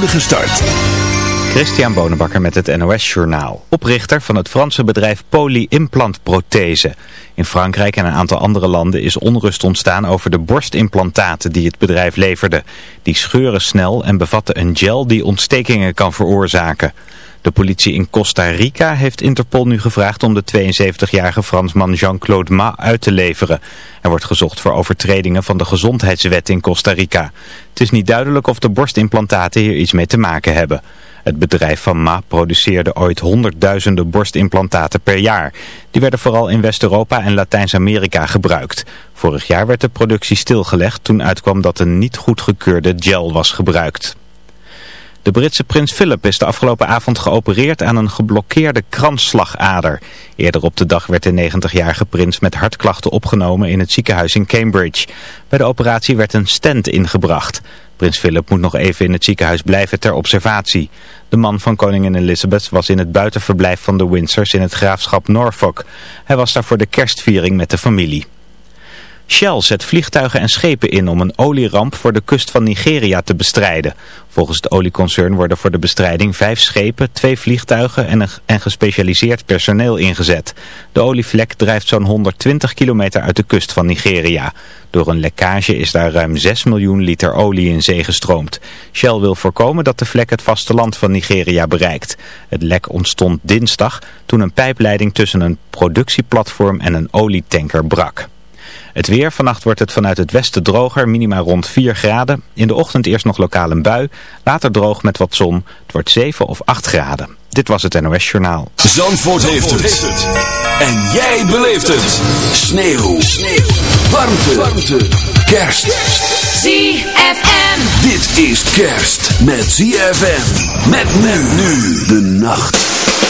voorspoedige start. Christian Bonenbakker met het NOS Journaal. Oprichter van het Franse bedrijf Poly Implant Prothese. In Frankrijk en een aantal andere landen is onrust ontstaan over de borstimplantaten die het bedrijf leverde. Die scheuren snel en bevatten een gel die ontstekingen kan veroorzaken. De politie in Costa Rica heeft Interpol nu gevraagd om de 72-jarige Fransman Jean-Claude Ma uit te leveren. Er wordt gezocht voor overtredingen van de gezondheidswet in Costa Rica. Het is niet duidelijk of de borstimplantaten hier iets mee te maken hebben. Het bedrijf van Ma produceerde ooit honderdduizenden borstimplantaten per jaar. Die werden vooral in West-Europa en Latijns-Amerika gebruikt. Vorig jaar werd de productie stilgelegd toen uitkwam dat een niet goedgekeurde gel was gebruikt. De Britse prins Philip is de afgelopen avond geopereerd aan een geblokkeerde kransslagader. Eerder op de dag werd de 90-jarige prins met hartklachten opgenomen in het ziekenhuis in Cambridge. Bij de operatie werd een stent ingebracht. Prins Philip moet nog even in het ziekenhuis blijven ter observatie. De man van koningin Elizabeth was in het buitenverblijf van de Windsors in het graafschap Norfolk. Hij was daar voor de kerstviering met de familie. Shell zet vliegtuigen en schepen in om een olieramp voor de kust van Nigeria te bestrijden. Volgens het olieconcern worden voor de bestrijding vijf schepen, twee vliegtuigen en, een, en gespecialiseerd personeel ingezet. De olievlek drijft zo'n 120 kilometer uit de kust van Nigeria. Door een lekkage is daar ruim 6 miljoen liter olie in zee gestroomd. Shell wil voorkomen dat de vlek het vasteland van Nigeria bereikt. Het lek ontstond dinsdag toen een pijpleiding tussen een productieplatform en een olietanker brak. Het weer, vannacht wordt het vanuit het westen droger, minima rond 4 graden. In de ochtend eerst nog lokaal een bui, later droog met wat zon. Het wordt 7 of 8 graden. Dit was het NOS Journaal. Zandvoort, heeft, het. En jij beleeft het. Sneeuw. Sneeuw. Warmte. Warmte. Kerst. ZFM. Dit is kerst met ZFM. Met men nu de nacht.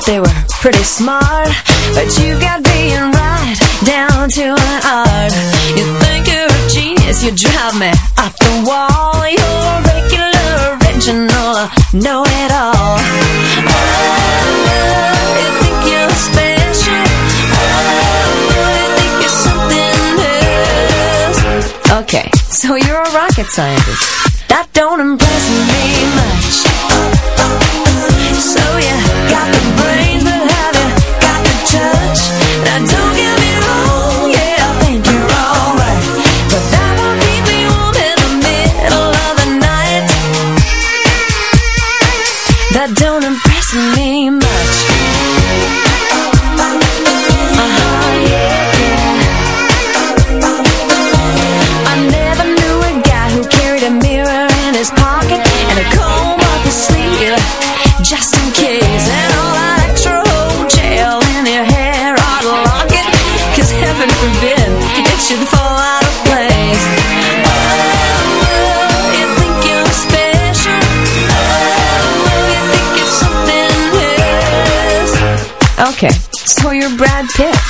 thought they were pretty smart But you got being right down to an art. You think you're a genius, you drive me up the wall. You're regular, original, know-it-all oh, oh, Okay, so you're a rocket scientist. So you're Brad Pitt.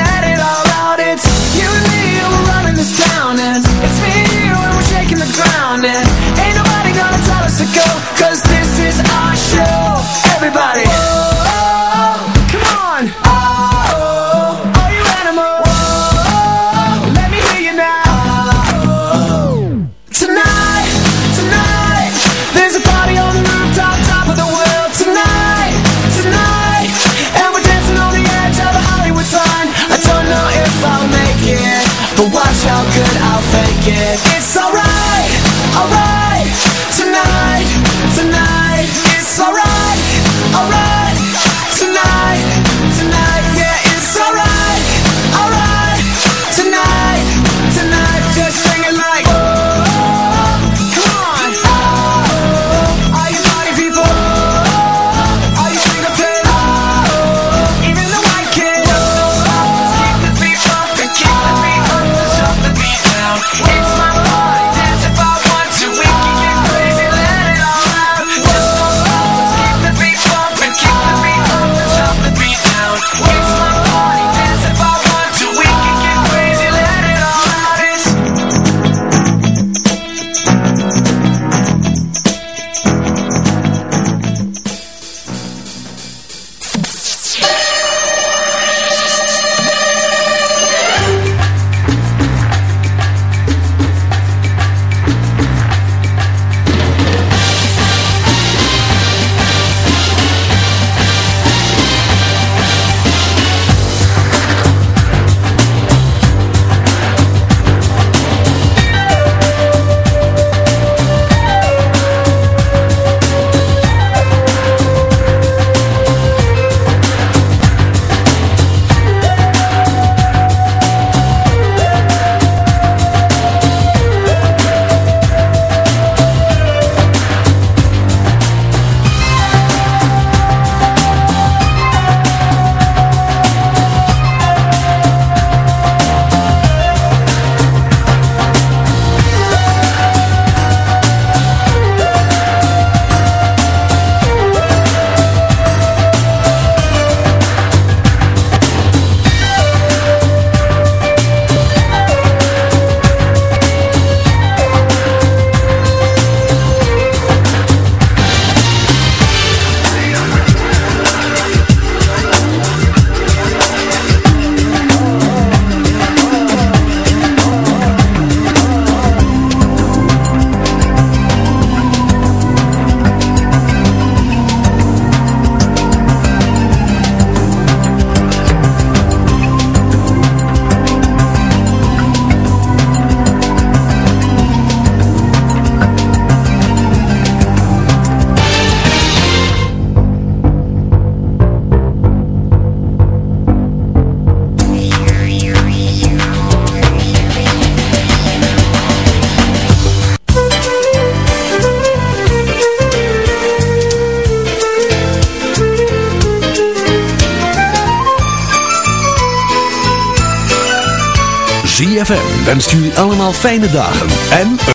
Wenst jullie allemaal fijne dagen en...